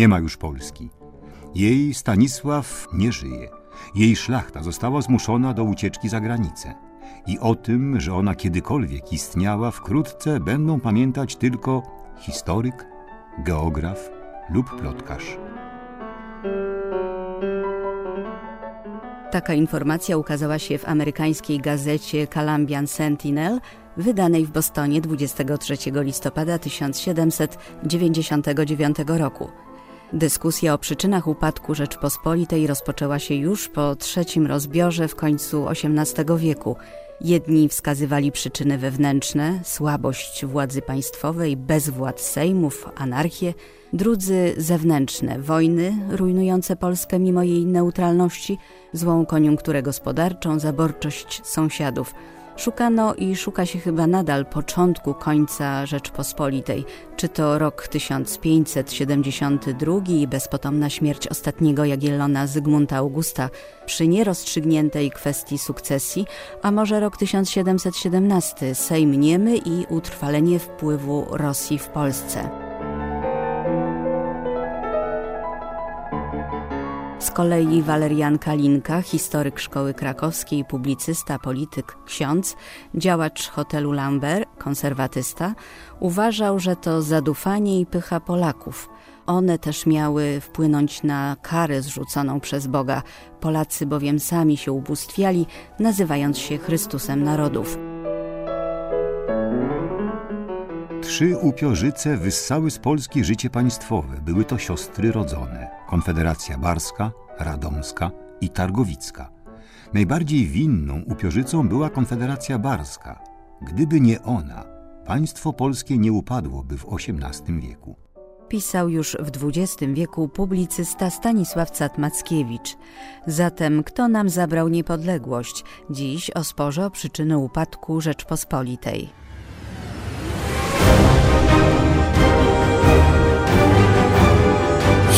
Nie ma już Polski. Jej Stanisław nie żyje. Jej szlachta została zmuszona do ucieczki za granicę. I o tym, że ona kiedykolwiek istniała, wkrótce będą pamiętać tylko historyk, geograf lub plotkarz. Taka informacja ukazała się w amerykańskiej gazecie Columbian Sentinel, wydanej w Bostonie 23 listopada 1799 roku. Dyskusja o przyczynach upadku Rzeczpospolitej rozpoczęła się już po trzecim rozbiorze w końcu XVIII wieku. Jedni wskazywali przyczyny wewnętrzne, słabość władzy państwowej, bezwład sejmów, anarchię, drudzy zewnętrzne, wojny rujnujące Polskę mimo jej neutralności, złą koniunkturę gospodarczą, zaborczość sąsiadów – Szukano i szuka się chyba nadal początku końca Rzeczpospolitej. Czy to rok 1572 i bezpotomna śmierć ostatniego Jagiellona Zygmunta Augusta przy nierozstrzygniętej kwestii sukcesji, a może rok 1717, Sejm Niemy i utrwalenie wpływu Rosji w Polsce. Z kolei Walerian Kalinka, historyk szkoły krakowskiej, publicysta, polityk, ksiądz, działacz hotelu Lambert, konserwatysta, uważał, że to zadufanie i pycha Polaków. One też miały wpłynąć na karę zrzuconą przez Boga. Polacy bowiem sami się ubóstwiali, nazywając się Chrystusem narodów. Trzy upiorzyce wyssały z Polski życie państwowe. Były to siostry rodzone. Konfederacja Barska, Radomska i Targowicka. Najbardziej winną upiorzycą była Konfederacja Barska. Gdyby nie ona, państwo polskie nie upadłoby w XVIII wieku. Pisał już w XX wieku publicysta Stanisław Cat-Mackiewicz. Zatem kto nam zabrał niepodległość? Dziś o sporze o przyczyny upadku Rzeczpospolitej.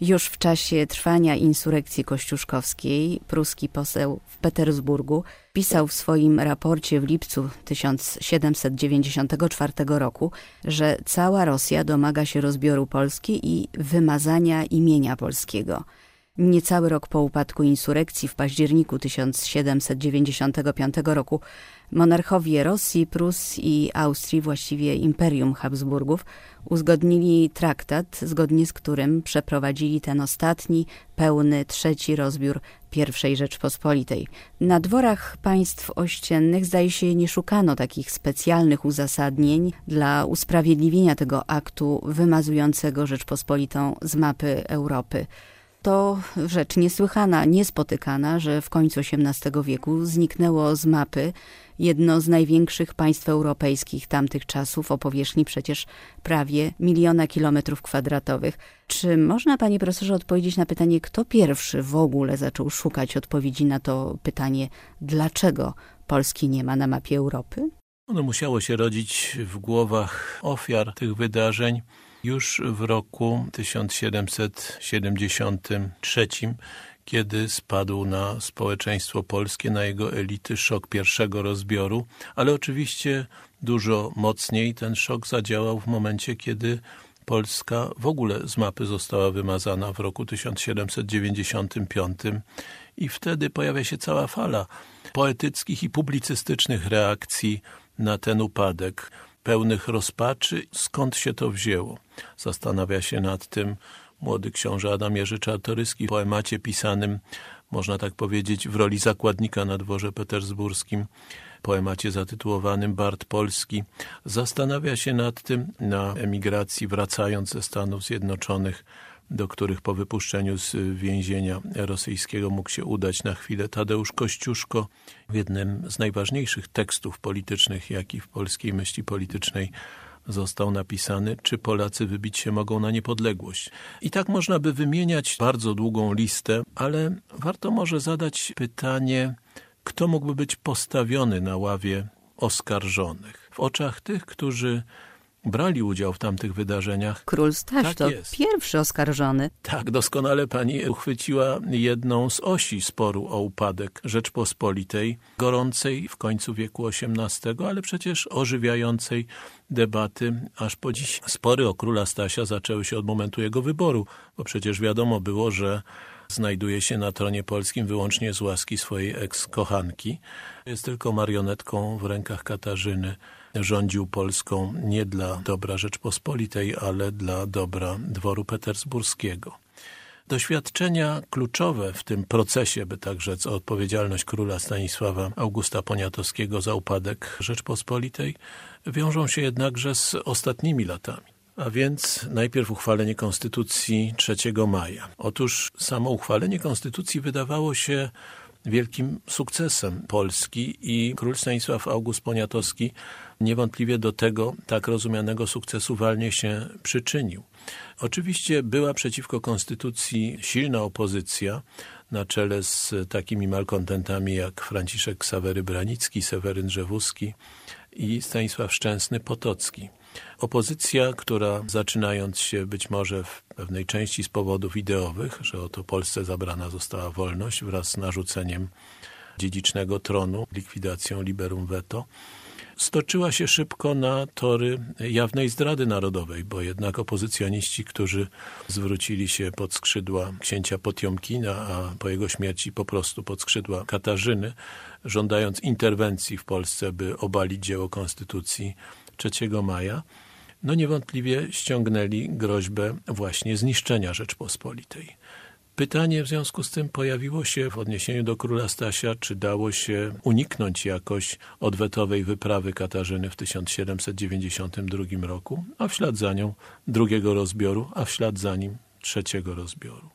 Już w czasie trwania insurekcji kościuszkowskiej pruski poseł w Petersburgu pisał w swoim raporcie w lipcu 1794 roku, że cała Rosja domaga się rozbioru Polski i wymazania imienia polskiego. Niecały rok po upadku insurekcji w październiku 1795 roku monarchowie Rosji, Prus i Austrii, właściwie Imperium Habsburgów, uzgodnili traktat, zgodnie z którym przeprowadzili ten ostatni, pełny, trzeci rozbiór I Rzeczpospolitej. Na dworach państw ościennych zdaje się nie szukano takich specjalnych uzasadnień dla usprawiedliwienia tego aktu wymazującego Rzeczpospolitą z mapy Europy. To rzecz niesłychana, niespotykana, że w końcu XVIII wieku zniknęło z mapy jedno z największych państw europejskich tamtych czasów o powierzchni przecież prawie miliona kilometrów kwadratowych. Czy można, panie profesorze, odpowiedzieć na pytanie, kto pierwszy w ogóle zaczął szukać odpowiedzi na to pytanie, dlaczego Polski nie ma na mapie Europy? Ono musiało się rodzić w głowach ofiar tych wydarzeń już w roku 1773, kiedy spadł na społeczeństwo polskie, na jego elity szok pierwszego rozbioru, ale oczywiście dużo mocniej ten szok zadziałał w momencie, kiedy Polska w ogóle z mapy została wymazana w roku 1795 i wtedy pojawia się cała fala poetyckich i publicystycznych reakcji na ten upadek pełnych rozpaczy, skąd się to wzięło. Zastanawia się nad tym młody książę Adam Jerzy Czartoryski w poemacie pisanym, można tak powiedzieć, w roli zakładnika na dworze petersburskim, poemacie zatytułowanym Bart Polski. Zastanawia się nad tym na emigracji, wracając ze Stanów Zjednoczonych, do których po wypuszczeniu z więzienia rosyjskiego mógł się udać na chwilę Tadeusz Kościuszko w jednym z najważniejszych tekstów politycznych, jaki w polskiej myśli politycznej został napisany, czy Polacy wybić się mogą na niepodległość. I tak można by wymieniać bardzo długą listę, ale warto może zadać pytanie, kto mógłby być postawiony na ławie oskarżonych. W oczach tych, którzy brali udział w tamtych wydarzeniach. Król Staś Tak to jest. pierwszy oskarżony. Tak, doskonale pani uchwyciła jedną z osi sporu o upadek Rzeczpospolitej, gorącej w końcu wieku XVIII, ale przecież ożywiającej debaty aż po dziś. Spory o króla Stasia zaczęły się od momentu jego wyboru, bo przecież wiadomo było, że znajduje się na tronie polskim wyłącznie z łaski swojej eks-kochanki. Jest tylko marionetką w rękach Katarzyny. Rządził Polską nie dla dobra Rzeczpospolitej, ale dla dobra dworu petersburskiego. Doświadczenia kluczowe w tym procesie, by tak rzec, o odpowiedzialność króla Stanisława Augusta Poniatowskiego za upadek Rzeczpospolitej, wiążą się jednakże z ostatnimi latami. A więc najpierw uchwalenie Konstytucji 3 maja. Otóż samo uchwalenie Konstytucji wydawało się wielkim sukcesem Polski i król Stanisław August Poniatowski niewątpliwie do tego tak rozumianego sukcesu walnie się przyczynił. Oczywiście była przeciwko konstytucji silna opozycja na czele z takimi malkontentami jak Franciszek Ksawery Branicki, Seweryn Rzewuski i Stanisław Szczęsny Potocki. Opozycja, która zaczynając się być może w pewnej części z powodów ideowych, że oto Polsce zabrana została wolność wraz z narzuceniem dziedzicznego tronu, likwidacją liberum veto, stoczyła się szybko na tory jawnej zdrady narodowej, bo jednak opozycjoniści, którzy zwrócili się pod skrzydła księcia Potiomkina, a po jego śmierci po prostu pod skrzydła Katarzyny, żądając interwencji w Polsce, by obalić dzieło konstytucji 3 maja, no niewątpliwie ściągnęli groźbę właśnie zniszczenia Rzeczpospolitej. Pytanie w związku z tym pojawiło się w odniesieniu do króla Stasia, czy dało się uniknąć jakoś odwetowej wyprawy Katarzyny w 1792 roku, a w ślad za nią drugiego rozbioru, a w ślad za nim trzeciego rozbioru.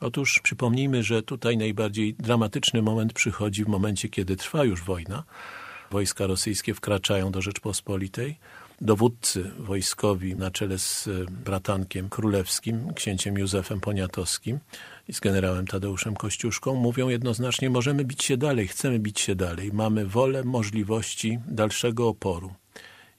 Otóż przypomnijmy, że tutaj najbardziej dramatyczny moment przychodzi w momencie, kiedy trwa już wojna. Wojska rosyjskie wkraczają do Rzeczpospolitej. Dowódcy wojskowi na czele z bratankiem królewskim, księciem Józefem Poniatowskim i z generałem Tadeuszem Kościuszką mówią jednoznacznie, możemy bić się dalej, chcemy bić się dalej, mamy wolę, możliwości dalszego oporu.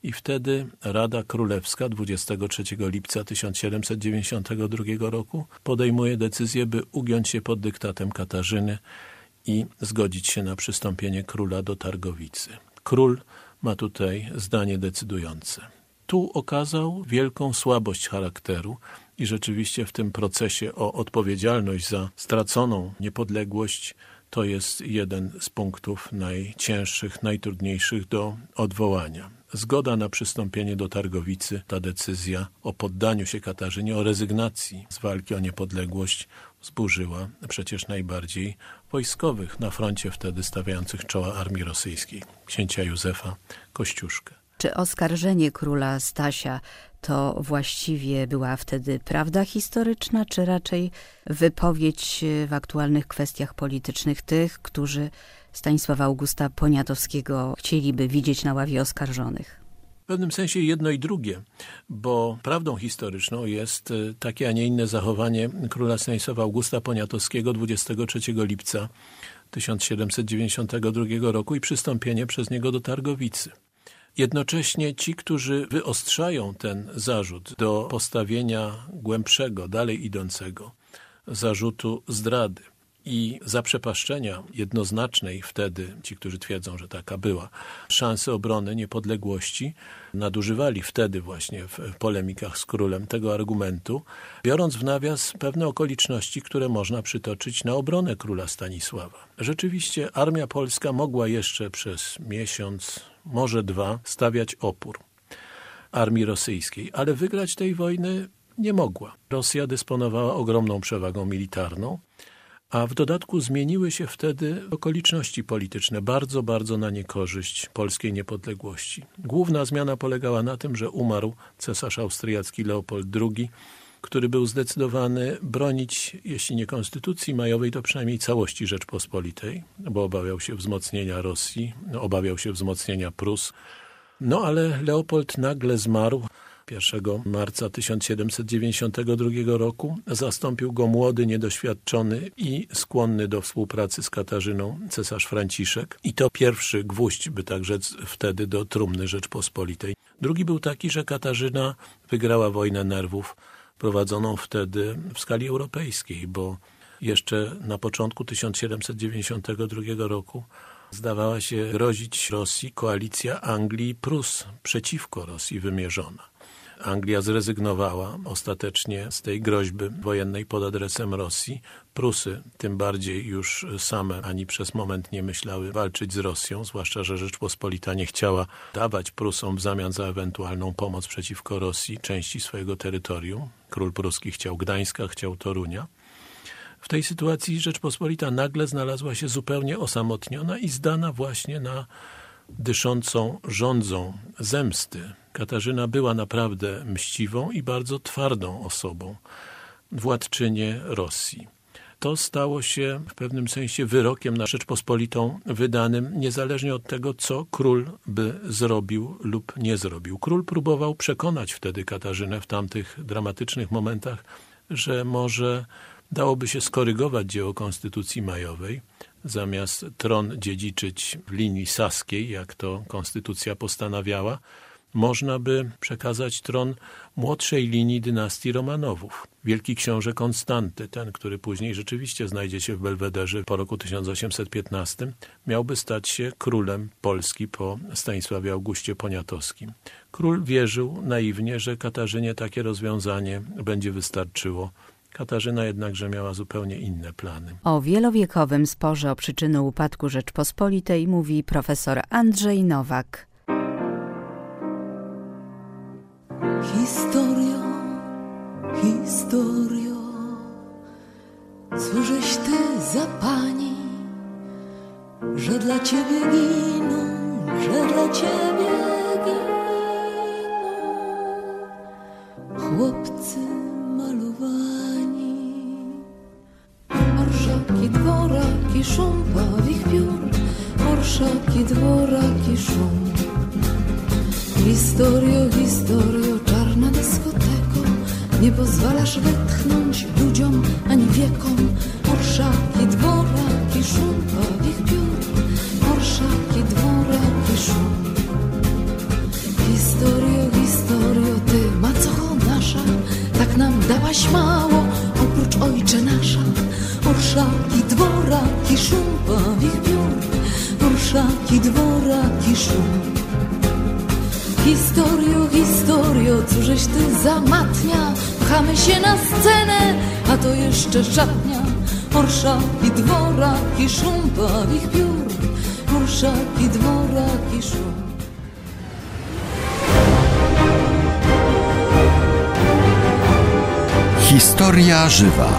I wtedy Rada Królewska 23 lipca 1792 roku podejmuje decyzję, by ugiąć się pod dyktatem Katarzyny i zgodzić się na przystąpienie króla do Targowicy. Król ma tutaj zdanie decydujące. Tu okazał wielką słabość charakteru i rzeczywiście w tym procesie o odpowiedzialność za straconą niepodległość to jest jeden z punktów najcięższych, najtrudniejszych do odwołania. Zgoda na przystąpienie do Targowicy, ta decyzja o poddaniu się Katarzynie, o rezygnacji z walki o niepodległość zburzyła przecież najbardziej wojskowych na froncie wtedy stawiających czoła armii rosyjskiej, księcia Józefa Kościuszkę. Czy oskarżenie króla Stasia to właściwie była wtedy prawda historyczna, czy raczej wypowiedź w aktualnych kwestiach politycznych tych, którzy Stanisława Augusta Poniatowskiego chcieliby widzieć na ławie oskarżonych? W pewnym sensie jedno i drugie, bo prawdą historyczną jest takie, a nie inne zachowanie króla Stanisława Augusta Poniatowskiego 23 lipca 1792 roku i przystąpienie przez niego do Targowicy. Jednocześnie ci, którzy wyostrzają ten zarzut do postawienia głębszego, dalej idącego zarzutu zdrady i zaprzepaszczenia jednoznacznej wtedy, ci, którzy twierdzą, że taka była, szansy obrony niepodległości, nadużywali wtedy właśnie w polemikach z królem tego argumentu, biorąc w nawias pewne okoliczności, które można przytoczyć na obronę króla Stanisława. Rzeczywiście armia polska mogła jeszcze przez miesiąc, może dwa, stawiać opór armii rosyjskiej, ale wygrać tej wojny nie mogła. Rosja dysponowała ogromną przewagą militarną, a w dodatku zmieniły się wtedy okoliczności polityczne bardzo, bardzo na niekorzyść polskiej niepodległości. Główna zmiana polegała na tym, że umarł cesarz austriacki Leopold II, który był zdecydowany bronić, jeśli nie konstytucji majowej, to przynajmniej całości Rzeczpospolitej, bo obawiał się wzmocnienia Rosji, obawiał się wzmocnienia Prus. No ale Leopold nagle zmarł 1 marca 1792 roku. Zastąpił go młody, niedoświadczony i skłonny do współpracy z Katarzyną cesarz Franciszek. I to pierwszy gwóźdź, by tak rzec, wtedy do trumny Rzeczpospolitej. Drugi był taki, że Katarzyna wygrała wojnę nerwów prowadzoną wtedy w skali europejskiej, bo jeszcze na początku 1792 roku zdawała się grozić Rosji koalicja Anglii i Prus przeciwko Rosji wymierzona. Anglia zrezygnowała ostatecznie z tej groźby wojennej pod adresem Rosji. Prusy tym bardziej już same ani przez moment nie myślały walczyć z Rosją, zwłaszcza, że Rzeczpospolita nie chciała dawać Prusom w zamian za ewentualną pomoc przeciwko Rosji części swojego terytorium. Król pruski chciał Gdańska, chciał Torunia. W tej sytuacji Rzeczpospolita nagle znalazła się zupełnie osamotniona i zdana właśnie na dyszącą rządzą zemsty. Katarzyna była naprawdę mściwą i bardzo twardą osobą, władczynię Rosji. To stało się w pewnym sensie wyrokiem na Rzeczpospolitą wydanym, niezależnie od tego, co król by zrobił lub nie zrobił. Król próbował przekonać wtedy Katarzynę w tamtych dramatycznych momentach, że może dałoby się skorygować dzieło Konstytucji Majowej, zamiast tron dziedziczyć w linii saskiej, jak to Konstytucja postanawiała, można by przekazać tron młodszej linii dynastii Romanowów. Wielki książę Konstanty, ten, który później rzeczywiście znajdzie się w Belwederze po roku 1815, miałby stać się królem Polski po Stanisławie Augustie Poniatowskim. Król wierzył naiwnie, że Katarzynie takie rozwiązanie będzie wystarczyło Katarzyna jednakże miała zupełnie inne plany. O wielowiekowym sporze o przyczyny upadku Rzeczpospolitej mówi profesor Andrzej Nowak. Dla ciebie giną, że dla ciebie Orszaki, dworaki, szum pawich piór Orszaki, dworaki, szum. Historio, historio, cóżeś ty zamatnia? Pchamy się na scenę, a to jeszcze szatnia. Orszaki, dworaki, szum pawich piór Orszaki, dworaki, szum. Historia żywa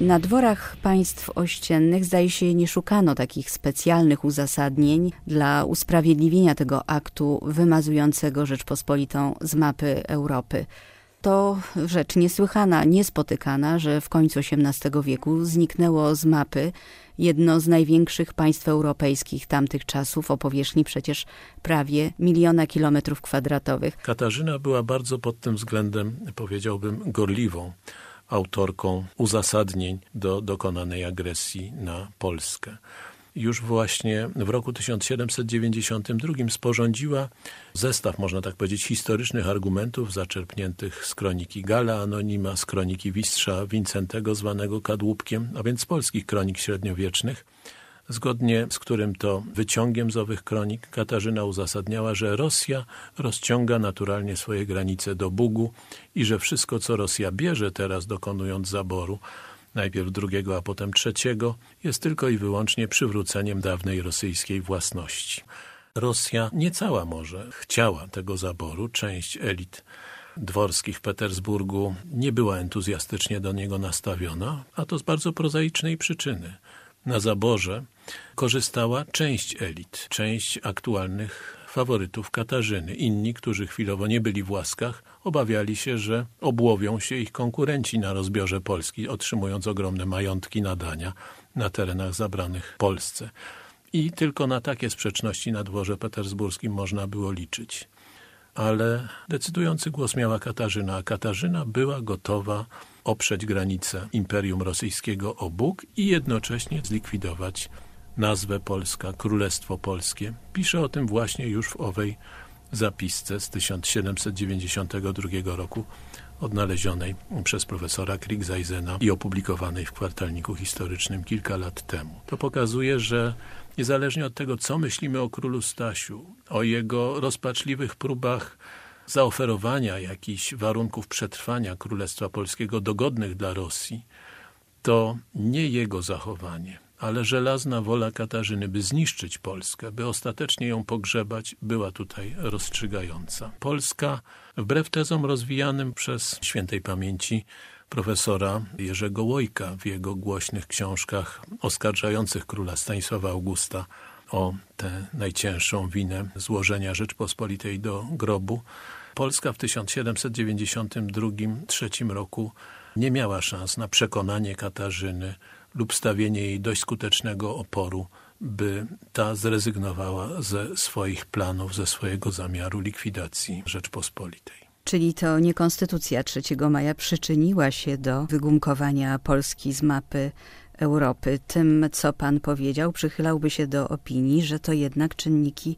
na dworach państw ościennych zdaje się nie szukano takich specjalnych uzasadnień dla usprawiedliwienia tego aktu wymazującego Rzeczpospolitą z mapy Europy. To rzecz niesłychana, niespotykana, że w końcu XVIII wieku zniknęło z mapy jedno z największych państw europejskich tamtych czasów, o powierzchni przecież prawie miliona kilometrów kwadratowych. Katarzyna była bardzo pod tym względem, powiedziałbym, gorliwą autorką uzasadnień do dokonanej agresji na Polskę. Już właśnie w roku 1792 sporządziła zestaw, można tak powiedzieć, historycznych argumentów zaczerpniętych z kroniki Gala Anonima, z kroniki Wistrza Wincentego zwanego Kadłubkiem, a więc z polskich kronik średniowiecznych, zgodnie z którym to wyciągiem z owych kronik Katarzyna uzasadniała, że Rosja rozciąga naturalnie swoje granice do Bugu i że wszystko, co Rosja bierze teraz dokonując zaboru, najpierw drugiego, a potem trzeciego, jest tylko i wyłącznie przywróceniem dawnej rosyjskiej własności. Rosja nie cała może chciała tego zaboru, część elit dworskich w Petersburgu nie była entuzjastycznie do niego nastawiona, a to z bardzo prozaicznej przyczyny. Na zaborze korzystała część elit, część aktualnych faworytów Katarzyny. Inni, którzy chwilowo nie byli w łaskach, obawiali się, że obłowią się ich konkurenci na rozbiorze Polski, otrzymując ogromne majątki nadania na terenach zabranych Polsce. I tylko na takie sprzeczności na dworze petersburskim można było liczyć. ale decydujący głos miała Katarzyna, a Katarzyna była gotowa oprzeć granice Imperium Rosyjskiego o Bóg i jednocześnie zlikwidować nazwę Polska, Królestwo Polskie. Pisze o tym właśnie już w owej zapisce z 1792 roku odnalezionej przez profesora Kriegseisena i opublikowanej w kwartalniku historycznym kilka lat temu. To pokazuje, że niezależnie od tego, co myślimy o królu Stasiu, o jego rozpaczliwych próbach zaoferowania jakichś warunków przetrwania Królestwa Polskiego dogodnych dla Rosji, to nie jego zachowanie, ale żelazna wola Katarzyny, by zniszczyć Polskę, by ostatecznie ją pogrzebać, była tutaj rozstrzygająca. Polska, wbrew tezom rozwijanym przez świętej pamięci profesora Jerzego Łojka w jego głośnych książkach oskarżających króla Stanisława Augusta o tę najcięższą winę złożenia Rzeczpospolitej do grobu. Polska w 1792-3 roku nie miała szans na przekonanie Katarzyny lub stawienie jej dość skutecznego oporu, by ta zrezygnowała ze swoich planów, ze swojego zamiaru likwidacji Rzeczpospolitej. Czyli to nie konstytucja 3 maja przyczyniła się do wygumkowania Polski z mapy Europy. Tym, co pan powiedział, przychylałby się do opinii, że to jednak czynniki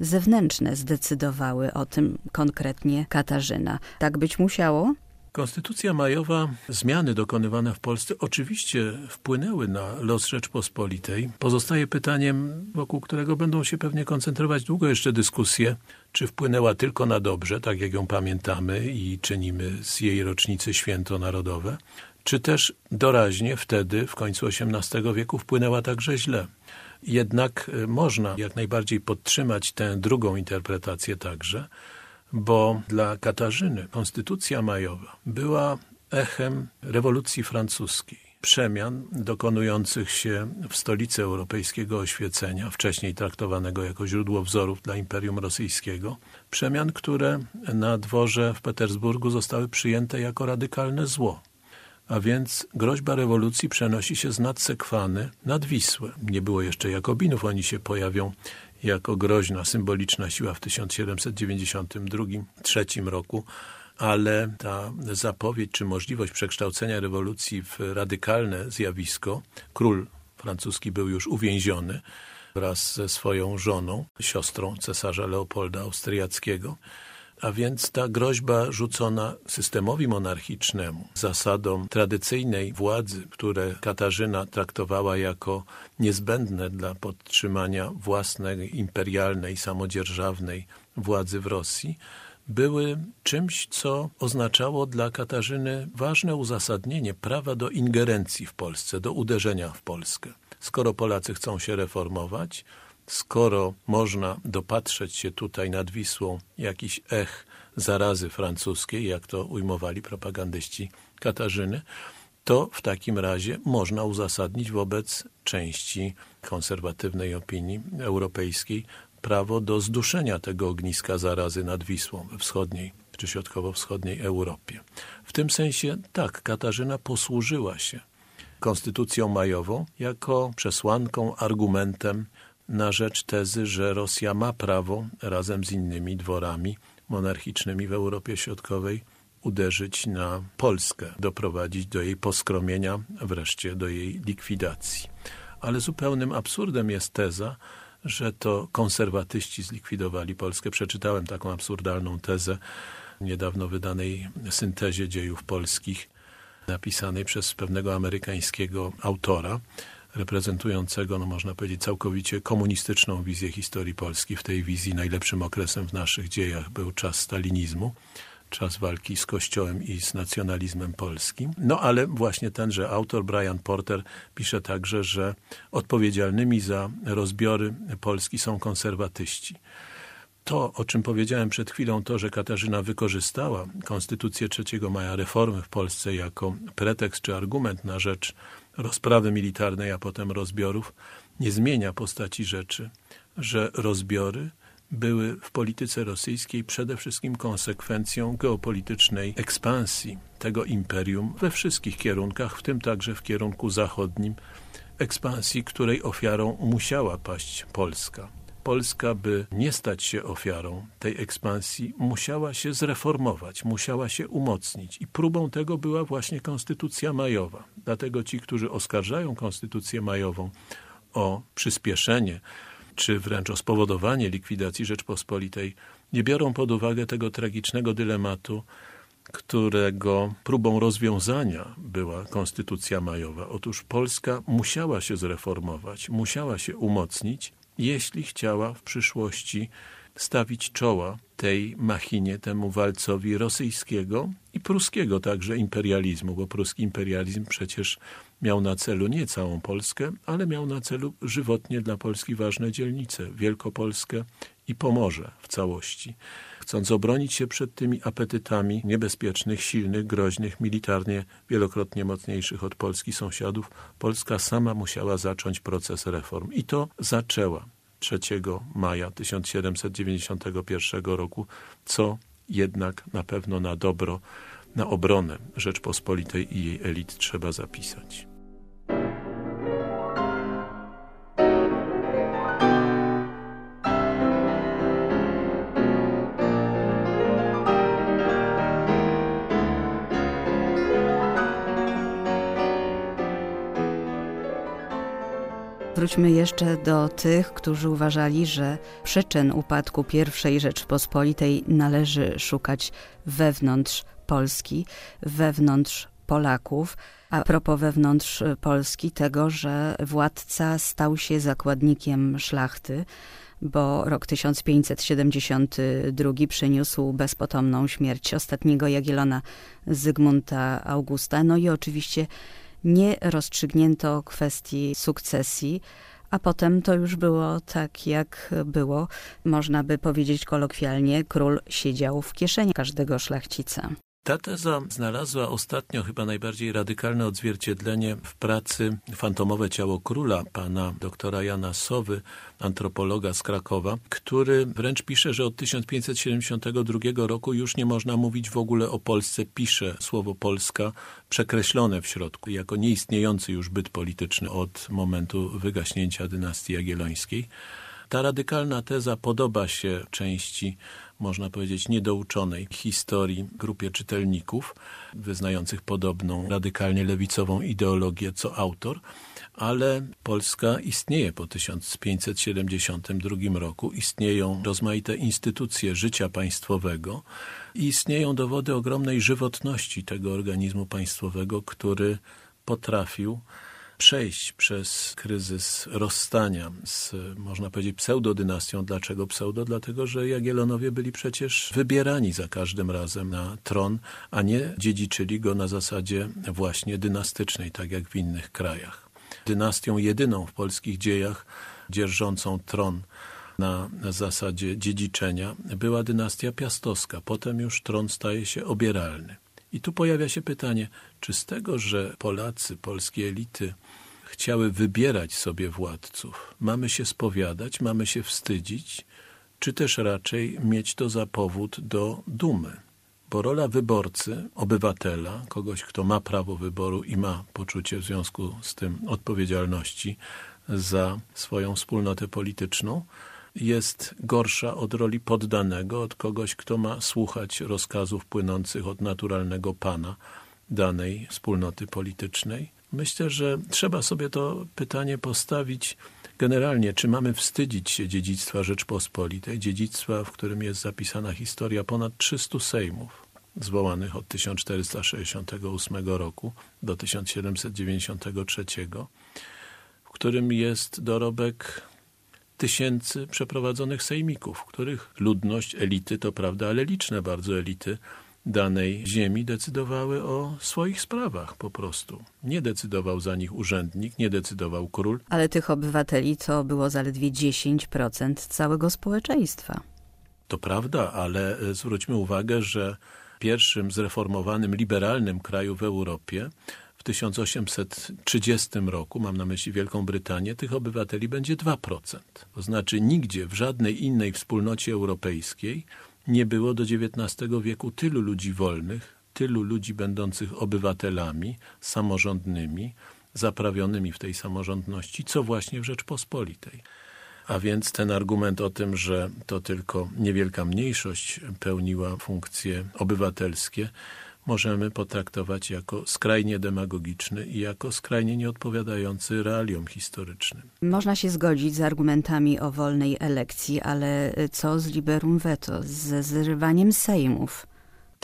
zewnętrzne zdecydowały o tym konkretnie Katarzyna. Tak być musiało? Konstytucja majowa, zmiany dokonywane w Polsce oczywiście wpłynęły na los Rzeczpospolitej. Pozostaje pytaniem, wokół którego będą się pewnie koncentrować długo jeszcze dyskusje, czy wpłynęła tylko na dobrze, tak jak ją pamiętamy i czynimy z jej rocznicy święto narodowe, czy też doraźnie wtedy, w końcu XVIII wieku, wpłynęła także źle. Jednak e, można jak najbardziej podtrzymać tę drugą interpretację także, bo dla Katarzyny konstytucja majowa była echem rewolucji francuskiej, przemian dokonujących się w stolicy europejskiego oświecenia, wcześniej traktowanego jako źródło wzorów dla Imperium Rosyjskiego, przemian, które na dworze w Petersburgu zostały przyjęte jako radykalne zło. A więc groźba rewolucji przenosi się z nadsekwany nad Wisłę. Nie było jeszcze Jakobinów, oni się pojawią jako groźna, symboliczna siła w 1792-3 roku, ale ta zapowiedź czy możliwość przekształcenia rewolucji w radykalne zjawisko, król francuski był już uwięziony wraz ze swoją żoną, siostrą cesarza Leopolda Austriackiego, a więc ta groźba rzucona systemowi monarchicznemu, zasadom tradycyjnej władzy, które Katarzyna traktowała jako niezbędne dla podtrzymania własnej imperialnej, samodzierżawnej władzy w Rosji, były czymś, co oznaczało dla Katarzyny ważne uzasadnienie prawa do ingerencji w Polsce, do uderzenia w Polskę. Skoro Polacy chcą się reformować, skoro można dopatrzeć się tutaj nad Wisłą jakiś ech zarazy francuskiej, jak to ujmowali propagandyści Katarzyny, to w takim razie można uzasadnić wobec części konserwatywnej opinii europejskiej prawo do zduszenia tego ogniska zarazy nad Wisłą we wschodniej czy środkowo-wschodniej Europie. W tym sensie tak, Katarzyna posłużyła się konstytucją majową jako przesłanką, argumentem na rzecz tezy, że Rosja ma prawo razem z innymi dworami monarchicznymi w Europie Środkowej uderzyć na Polskę, doprowadzić do jej poskromienia, wreszcie do jej likwidacji. Ale zupełnym absurdem jest teza, że to konserwatyści zlikwidowali Polskę. Przeczytałem taką absurdalną tezę niedawno wydanej syntezie dziejów polskich, napisanej przez pewnego amerykańskiego autora, reprezentującego, no można powiedzieć, całkowicie komunistyczną wizję historii Polski. W tej wizji najlepszym okresem w naszych dziejach był czas stalinizmu, czas walki z Kościołem i z nacjonalizmem polskim. No ale właśnie tenże autor, Brian Porter, pisze także, że odpowiedzialnymi za rozbiory Polski są konserwatyści. To, o czym powiedziałem przed chwilą, to, że Katarzyna wykorzystała Konstytucję 3 maja, reformy w Polsce jako pretekst czy argument na rzecz rozprawy militarnej, a potem rozbiorów, nie zmienia postaci rzeczy, że rozbiory były w polityce rosyjskiej przede wszystkim konsekwencją geopolitycznej ekspansji tego imperium we wszystkich kierunkach, w tym także w kierunku zachodnim, ekspansji, której ofiarą musiała paść Polska. Polska, by nie stać się ofiarą tej ekspansji, musiała się zreformować, musiała się umocnić. I próbą tego była właśnie Konstytucja Majowa. Dlatego ci, którzy oskarżają Konstytucję Majową o przyspieszenie, czy wręcz o spowodowanie likwidacji Rzeczpospolitej, nie biorą pod uwagę tego tragicznego dylematu, którego próbą rozwiązania była Konstytucja Majowa. Otóż Polska musiała się zreformować, musiała się umocnić, jeśli chciała w przyszłości stawić czoła tej machinie, temu walcowi rosyjskiego i pruskiego także imperializmu, bo pruski imperializm przecież miał na celu nie całą Polskę, ale miał na celu żywotnie dla Polski ważne dzielnice, Wielkopolskę i Pomorze w całości. Chcąc obronić się przed tymi apetytami niebezpiecznych, silnych, groźnych, militarnie wielokrotnie mocniejszych od Polski sąsiadów, Polska sama musiała zacząć proces reform. I to zaczęła 3 maja 1791 roku, co jednak na pewno na dobro, na obronę Rzeczpospolitej i jej elit trzeba zapisać. Wróćmy jeszcze do tych, którzy uważali, że przyczyn upadku I Rzeczpospolitej należy szukać wewnątrz Polski, wewnątrz Polaków. A propos wewnątrz Polski, tego, że władca stał się zakładnikiem szlachty, bo rok 1572 przyniósł bezpotomną śmierć ostatniego Jagielona Zygmunta Augusta. No i oczywiście nie rozstrzygnięto kwestii sukcesji, a potem to już było tak, jak było. Można by powiedzieć kolokwialnie, król siedział w kieszeni każdego szlachcica. Ta teza znalazła ostatnio chyba najbardziej radykalne odzwierciedlenie w pracy Fantomowe Ciało Króla pana doktora Jana Sowy, antropologa z Krakowa, który wręcz pisze, że od 1572 roku już nie można mówić w ogóle o Polsce. Pisze słowo Polska przekreślone w środku, jako nieistniejący już byt polityczny od momentu wygaśnięcia dynastii jagiellońskiej. Ta radykalna teza podoba się części można powiedzieć, niedouczonej historii grupie czytelników wyznających podobną radykalnie lewicową ideologię co autor, ale Polska istnieje po 1572 roku. Istnieją rozmaite instytucje życia państwowego i istnieją dowody ogromnej żywotności tego organizmu państwowego, który potrafił przejść przez kryzys rozstania z, można powiedzieć, pseudodynastią. Dlaczego pseudo? Dlatego, że Jagiellonowie byli przecież wybierani za każdym razem na tron, a nie dziedziczyli go na zasadzie właśnie dynastycznej, tak jak w innych krajach. Dynastią jedyną w polskich dziejach dzierżącą tron na, zasadzie dziedziczenia była dynastia piastowska. Potem już tron staje się obieralny. I tu pojawia się pytanie, czy z tego, że Polacy, polskie elity chciały wybierać sobie władców, mamy się spowiadać, mamy się wstydzić, czy też raczej mieć to za powód do dumy? Bo rola wyborcy, obywatela, kogoś, kto ma prawo wyboru i ma poczucie w związku z tym odpowiedzialności za swoją wspólnotę polityczną, jest gorsza od roli poddanego, od kogoś, kto ma słuchać rozkazów płynących od naturalnego pana danej wspólnoty politycznej. Myślę, że trzeba sobie to pytanie postawić generalnie, czy mamy wstydzić się dziedzictwa Rzeczpospolitej, dziedzictwa, w którym jest zapisana historia ponad 300 sejmów zwołanych od 1468 roku do 1793, w którym jest dorobek tysięcy przeprowadzonych sejmików, w których ludność, elity, to prawda, ale liczne bardzo elity danej ziemi decydowały o swoich sprawach po prostu. Nie decydował za nich urzędnik, nie decydował król. Ale tych obywateli to było zaledwie 10% całego społeczeństwa. To prawda, ale e, zwróćmy uwagę, że pierwszym zreformowanym, liberalnym kraju w Europie 1830 roku, mam na myśli Wielką Brytanię, tych obywateli będzie 2%. To znaczy nigdzie w żadnej innej wspólnocie europejskiej nie było do XIX wieku tylu ludzi wolnych, tylu ludzi będących obywatelami samorządnymi, zaprawionymi w tej samorządności, co właśnie w Rzeczpospolitej. A więc ten argument o tym, że to tylko niewielka mniejszość pełniła funkcje obywatelskie, możemy potraktować jako skrajnie demagogiczny i jako skrajnie nieodpowiadający realiom historycznym. Można się zgodzić z argumentami o wolnej elekcji, ale co z liberum veto, ze zrywaniem sejmów?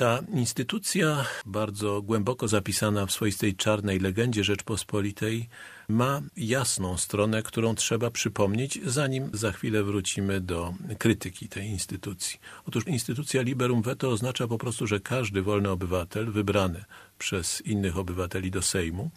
Ta instytucja, bardzo głęboko zapisana w swoistej czarnej legendzie Rzeczpospolitej, ma jasną stronę, którą trzeba przypomnieć, zanim za chwilę wrócimy do krytyki tej instytucji. Otóż instytucja liberum veto oznacza po prostu, że każdy wolny obywatel wybrany przez innych obywateli do Sejmu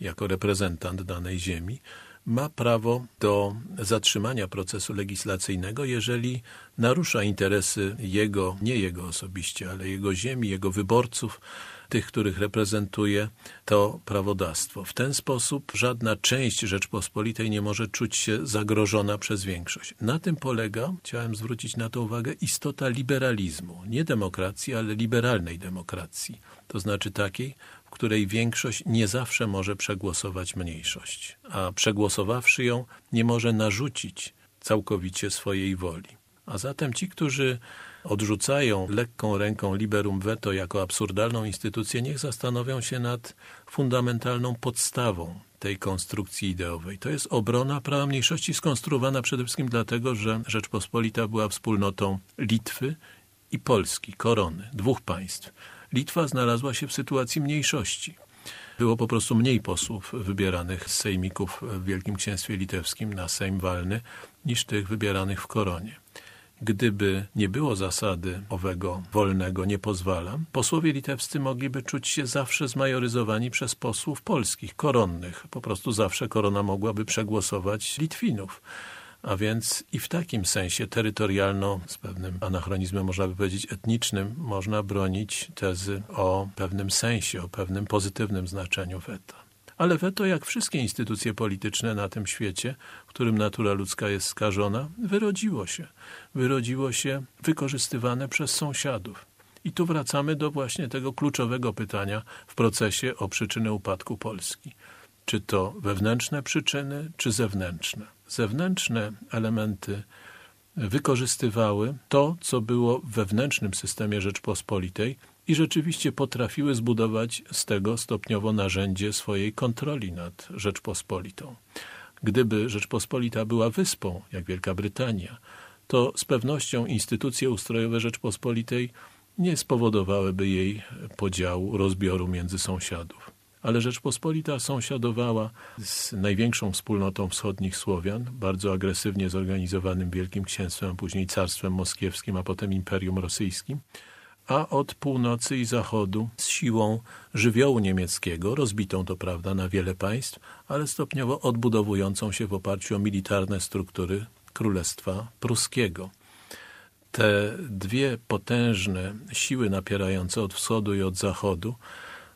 jako reprezentant danej ziemi ma prawo do zatrzymania procesu legislacyjnego, jeżeli narusza interesy jego, nie jego osobiście, ale jego ziemi, jego wyborców, tych, których reprezentuje to prawodawstwo. W ten sposób żadna część Rzeczpospolitej nie może czuć się zagrożona przez większość. Na tym polega, chciałem zwrócić na to uwagę, istota liberalizmu. Nie demokracji, ale liberalnej demokracji. To znaczy takiej, której większość nie zawsze może przegłosować mniejszość, a przegłosowawszy ją, nie może narzucić całkowicie swojej woli. A zatem ci, którzy odrzucają lekką ręką liberum veto jako absurdalną instytucję, niech zastanowią się nad fundamentalną podstawą tej konstrukcji ideowej. To jest obrona prawa mniejszości skonstruowana przede wszystkim dlatego, że Rzeczpospolita była wspólnotą Litwy i Polski, korony, dwóch państw. Litwa znalazła się w sytuacji mniejszości. Było po prostu mniej posłów wybieranych z sejmików w Wielkim Księstwie Litewskim na Sejm Walny niż tych wybieranych w koronie. Gdyby nie było zasady owego wolnego nie pozwalam, posłowie litewscy mogliby czuć się zawsze zmajoryzowani przez posłów polskich, koronnych. Po prostu zawsze korona mogłaby przegłosować Litwinów. A więc i w takim sensie terytorialno, z pewnym anachronizmem można by powiedzieć etnicznym, można bronić tezy o pewnym sensie, o pewnym pozytywnym znaczeniu weta. Ale weto, jak wszystkie instytucje polityczne na tym świecie, w którym natura ludzka jest skażona, wyrodziło się. Wyrodziło się wykorzystywane przez sąsiadów. I tu wracamy do właśnie tego kluczowego pytania w procesie o przyczyny upadku Polski. Czy to wewnętrzne przyczyny, czy zewnętrzne? Zewnętrzne elementy wykorzystywały to, co było w wewnętrznym systemie Rzeczpospolitej i rzeczywiście potrafiły zbudować z tego stopniowo narzędzie swojej kontroli nad Rzeczpospolitą. Gdyby Rzeczpospolita była wyspą, jak Wielka Brytania, to z pewnością instytucje ustrojowe Rzeczpospolitej nie spowodowałyby jej podziału, rozbioru między sąsiadów. Ale Rzeczpospolita sąsiadowała z największą wspólnotą wschodnich Słowian, bardzo agresywnie zorganizowanym Wielkim Księstwem, a później Carstwem Moskiewskim, a potem Imperium Rosyjskim, a od północy i zachodu z siłą żywiołu niemieckiego, rozbitą to prawda na wiele państw, ale stopniowo odbudowującą się w oparciu o militarne struktury Królestwa Pruskiego. Te dwie potężne siły napierające od wschodu i od zachodu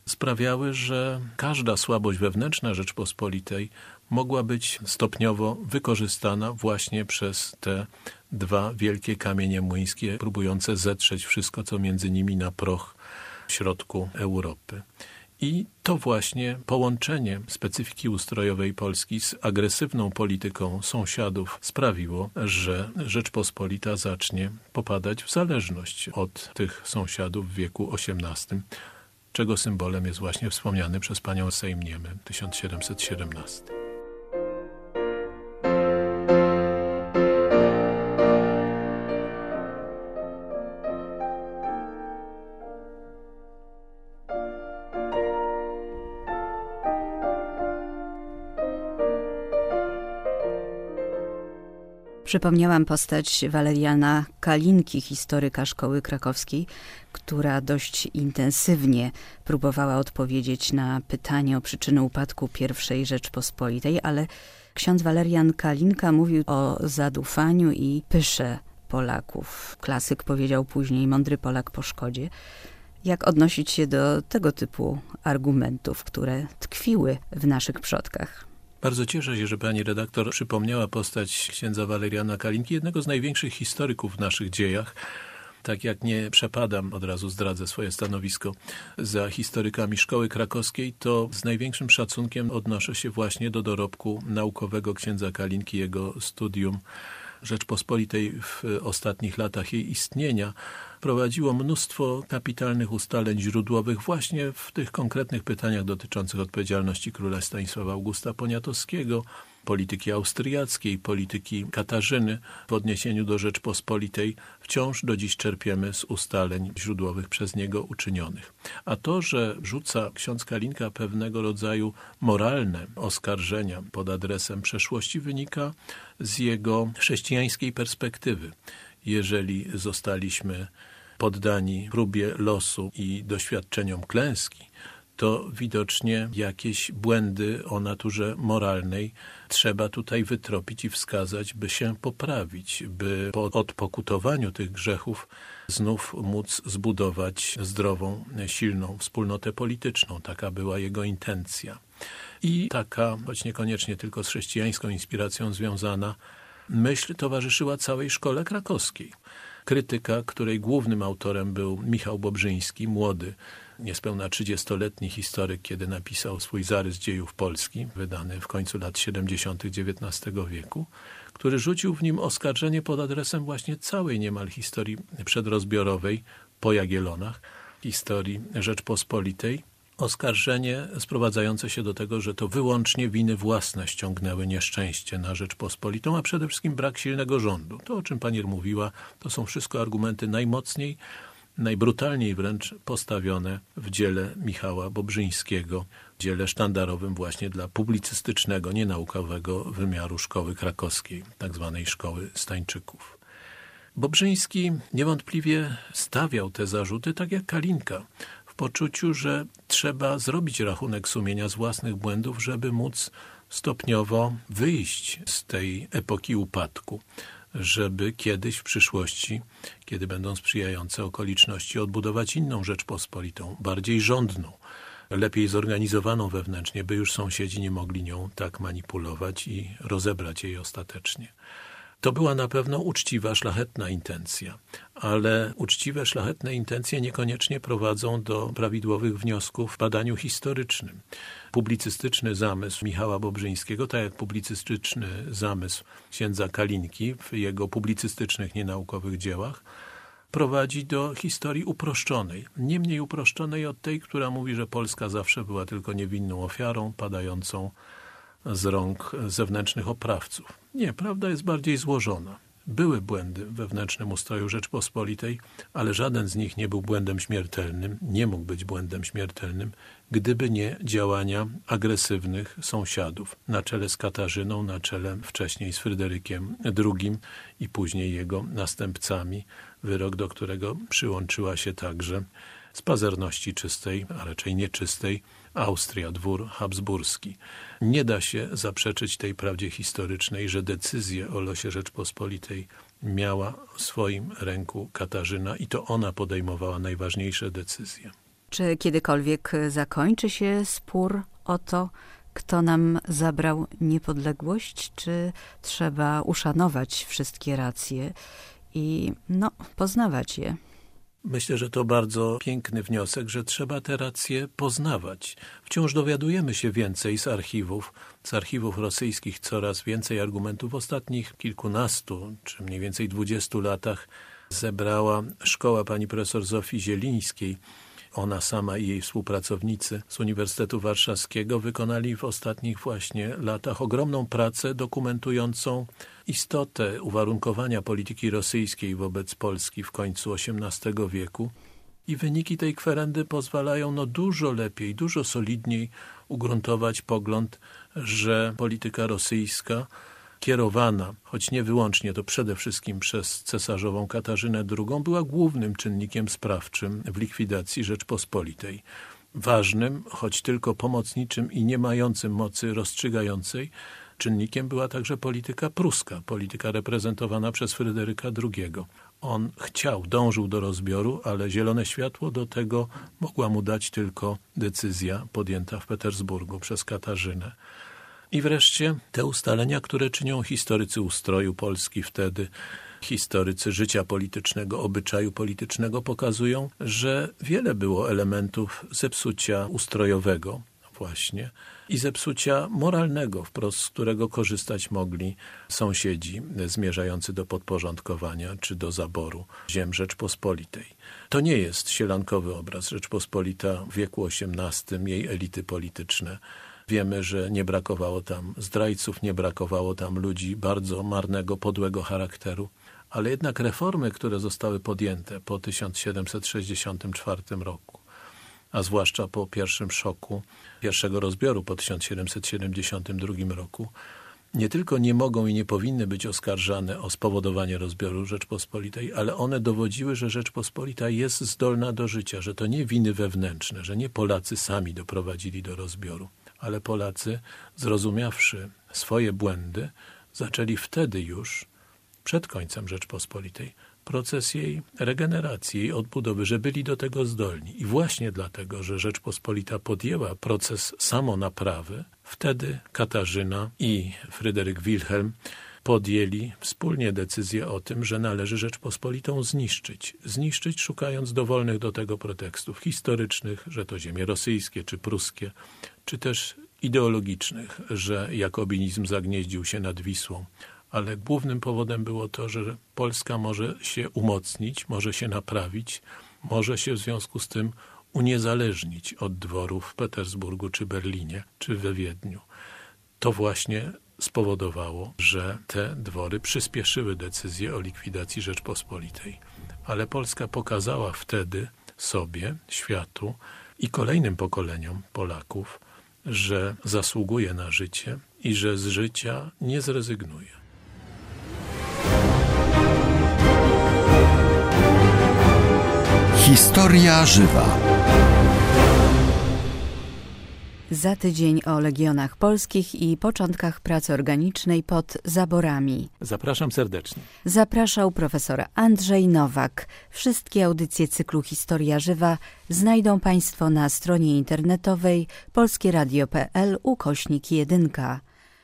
sprawiały, że każda słabość wewnętrzna Rzeczpospolitej mogła być stopniowo wykorzystana właśnie przez te dwa wielkie kamienie młyńskie, próbujące zetrzeć wszystko, co między nimi na proch w środku Europy. I to właśnie połączenie specyfiki ustrojowej Polski z agresywną polityką sąsiadów sprawiło, że Rzeczpospolita zacznie popadać w zależność od tych sąsiadów w wieku XVIII, czego symbolem jest właśnie wspomniany przez panią Sejm Niemy 1717. Przypomniałam postać Waleriana Kalinki, historyka szkoły krakowskiej, która dość intensywnie próbowała odpowiedzieć na pytanie o przyczynę upadku I Rzeczpospolitej, ale ksiądz Walerian Kalinka mówił o zadufaniu i pysze Polaków. Klasyk powiedział później, mądry Polak po szkodzie. Jak odnosić się do tego typu argumentów, które tkwiły w naszych przodkach? Bardzo cieszę się, że pani redaktor przypomniała postać księdza Waleriana Kalinki, jednego z największych historyków w naszych dziejach. tak jak nie przepadam, od razu zdradzę swoje stanowisko, za historykami szkoły krakowskiej, to z największym szacunkiem odnoszę się właśnie do dorobku naukowego księdza Kalinki, jego studium Rzeczpospolitej w ostatnich latach jej istnienia prowadziło mnóstwo kapitalnych ustaleń źródłowych właśnie w tych konkretnych pytaniach dotyczących odpowiedzialności króla Stanisława Augusta Poniatowskiego, polityki austriackiej, polityki Katarzyny w odniesieniu do Rzeczpospolitej wciąż do dziś czerpiemy z ustaleń źródłowych przez niego uczynionych. A to, że rzuca ksiądz Kalinka pewnego rodzaju moralne oskarżenia pod adresem przeszłości wynika z jego chrześcijańskiej perspektywy. Jeżeli zostaliśmy poddani próbie losu i doświadczeniom klęski, to widocznie jakieś błędy o naturze moralnej trzeba tutaj wytropić i wskazać, by się poprawić, by po odpokutowaniu tych grzechów znów móc zbudować zdrową, silną wspólnotę polityczną. Taka była jego intencja. I taka, choć niekoniecznie tylko z chrześcijańską inspiracją związana, myśl towarzyszyła całej szkole krakowskiej. Krytyka, której głównym autorem był Michał Bobrzyński, młody niespełna 30-letni historyk, kiedy napisał swój zarys dziejów Polski, wydany w końcu lat 70. XIX wieku, który rzucił w nim oskarżenie pod adresem właśnie całej niemal historii przedrozbiorowej po Jagielonach, historii Rzeczpospolitej, oskarżenie sprowadzające się do tego, że to wyłącznie winy własne ściągnęły nieszczęście na Rzeczpospolitą, a przede wszystkim brak silnego rządu. To, o czym pani mówiła, to są wszystko argumenty najmocniej najbrutalniej wręcz postawione w dziele Michała Bobrzyńskiego, dziele sztandarowym właśnie dla publicystycznego, nienaukowego wymiaru szkoły krakowskiej, tak zwanej szkoły Stańczyków. Bobrzyński niewątpliwie stawiał te zarzuty tak jak Kalinka, poczuciu, że trzeba zrobić rachunek sumienia z własnych błędów, żeby móc stopniowo wyjść z tej epoki upadku, żeby kiedyś w przyszłości, kiedy będą sprzyjające okoliczności, odbudować inną Rzeczpospolitą, bardziej rządną, lepiej zorganizowaną wewnętrznie, by już sąsiedzi nie mogli nią tak manipulować i rozebrać jej ostatecznie. To była na pewno uczciwa, szlachetna intencja, ale uczciwe, szlachetne intencje niekoniecznie prowadzą do prawidłowych wniosków w badaniu historycznym. Publicystyczny zamysł Michała Bobrzyńskiego, tak jak publicystyczny zamysł księdza Kalinki w jego publicystycznych, nienaukowych dziełach, prowadzi do historii uproszczonej, nie mniej uproszczonej od tej, która mówi, że Polska zawsze była tylko niewinną ofiarą padającą z rąk zewnętrznych oprawców. Nie, prawda jest bardziej złożona. Były błędy w wewnętrznym ustroju Rzeczpospolitej, ale żaden z nich nie był błędem śmiertelnym, nie mógł być błędem śmiertelnym, gdyby nie działania agresywnych sąsiadów, na czele z Katarzyną, na czele wcześniej z Fryderykiem II i później jego następcami, wyrok do którego przyłączyła się także z pazerności czystej, a raczej nieczystej, Austria, dwór habsburski. Nie da się zaprzeczyć tej prawdzie historycznej, że decyzję o losie Rzeczpospolitej miała w swoim ręku Katarzyna i to ona podejmowała najważniejsze decyzje. Czy kiedykolwiek zakończy się spór o to, kto nam zabrał niepodległość, czy trzeba uszanować wszystkie racje i no, poznawać je? Myślę, że to bardzo piękny wniosek, że trzeba te racje poznawać. Wciąż dowiadujemy się więcej z archiwów, z archiwów rosyjskich coraz więcej argumentów. W ostatnich kilkunastu, czy mniej więcej dwudziestu latach zebrała szkoła pani profesor Zofii Zielińskiej, ona sama i jej współpracownicy z Uniwersytetu Warszawskiego wykonali w ostatnich właśnie latach ogromną pracę dokumentującą istotę uwarunkowania polityki rosyjskiej wobec Polski w końcu XVIII wieku. I wyniki tej kwerendy pozwalają no dużo lepiej, dużo solidniej ugruntować pogląd, że polityka rosyjska kierowana, choć nie wyłącznie, to przede wszystkim przez cesarzową Katarzynę II, była głównym czynnikiem sprawczym w likwidacji Rzeczpospolitej. Ważnym, choć tylko pomocniczym i nie mającym mocy rozstrzygającej, czynnikiem była także polityka pruska, polityka reprezentowana przez Fryderyka II. On chciał, dążył do rozbioru, ale zielone światło do tego mogła mu dać tylko decyzja podjęta w Petersburgu przez Katarzynę. I wreszcie te ustalenia, które czynią historycy ustroju Polski wtedy, historycy życia politycznego, obyczaju politycznego pokazują, że wiele było elementów zepsucia ustrojowego właśnie i zepsucia moralnego, wprost z którego korzystać mogli sąsiedzi zmierzający do podporządkowania czy do zaboru ziem Rzeczpospolitej. To nie jest sielankowy obraz Rzeczpospolita w wieku XVIII, jej elity polityczne. Wiemy, że nie brakowało tam zdrajców, nie brakowało tam ludzi bardzo marnego, podłego charakteru, ale jednak reformy, które zostały podjęte po 1764 roku, a zwłaszcza po pierwszym szoku pierwszego rozbioru po 1772 roku, nie tylko nie mogą i nie powinny być oskarżane o spowodowanie rozbioru Rzeczpospolitej, ale one dowodziły, że Rzeczpospolita jest zdolna do życia, że to nie winy wewnętrzne, że nie Polacy sami doprowadzili do rozbioru, ale Polacy, zrozumiawszy swoje błędy, zaczęli wtedy już, przed końcem Rzeczpospolitej, proces jej regeneracji, jej odbudowy, że byli do tego zdolni. I właśnie dlatego, że Rzeczpospolita podjęła proces samonaprawy, wtedy Katarzyna i Fryderyk Wilhelm podjęli wspólnie decyzję o tym, że należy Rzeczpospolitą zniszczyć. Zniszczyć szukając dowolnych do tego pretekstów historycznych, że to ziemie rosyjskie czy pruskie, czy też ideologicznych, że jakobinizm zagnieździł się nad Wisłą, ale głównym powodem było to, że Polska może się umocnić, może się naprawić, może się w związku z tym uniezależnić od dworów w Petersburgu, czy Berlinie, czy we Wiedniu. To właśnie spowodowało, że te dwory przyspieszyły decyzję o likwidacji Rzeczpospolitej. Ale Polska pokazała wtedy sobie, światu i kolejnym pokoleniom Polaków, że zasługuje na życie i że z życia nie zrezygnuje. Historia żywa. Za tydzień o legionach polskich i początkach pracy organicznej pod zaborami. Zapraszam serdecznie. Zapraszał profesor Andrzej Nowak. Wszystkie audycje cyklu Historia Żywa znajdą Państwo na stronie internetowej polskieradio.pl ukośnik 1.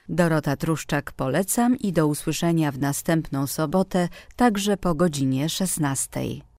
Dorota Truszczak polecam i do usłyszenia w następną sobotę, także po godzinie 16.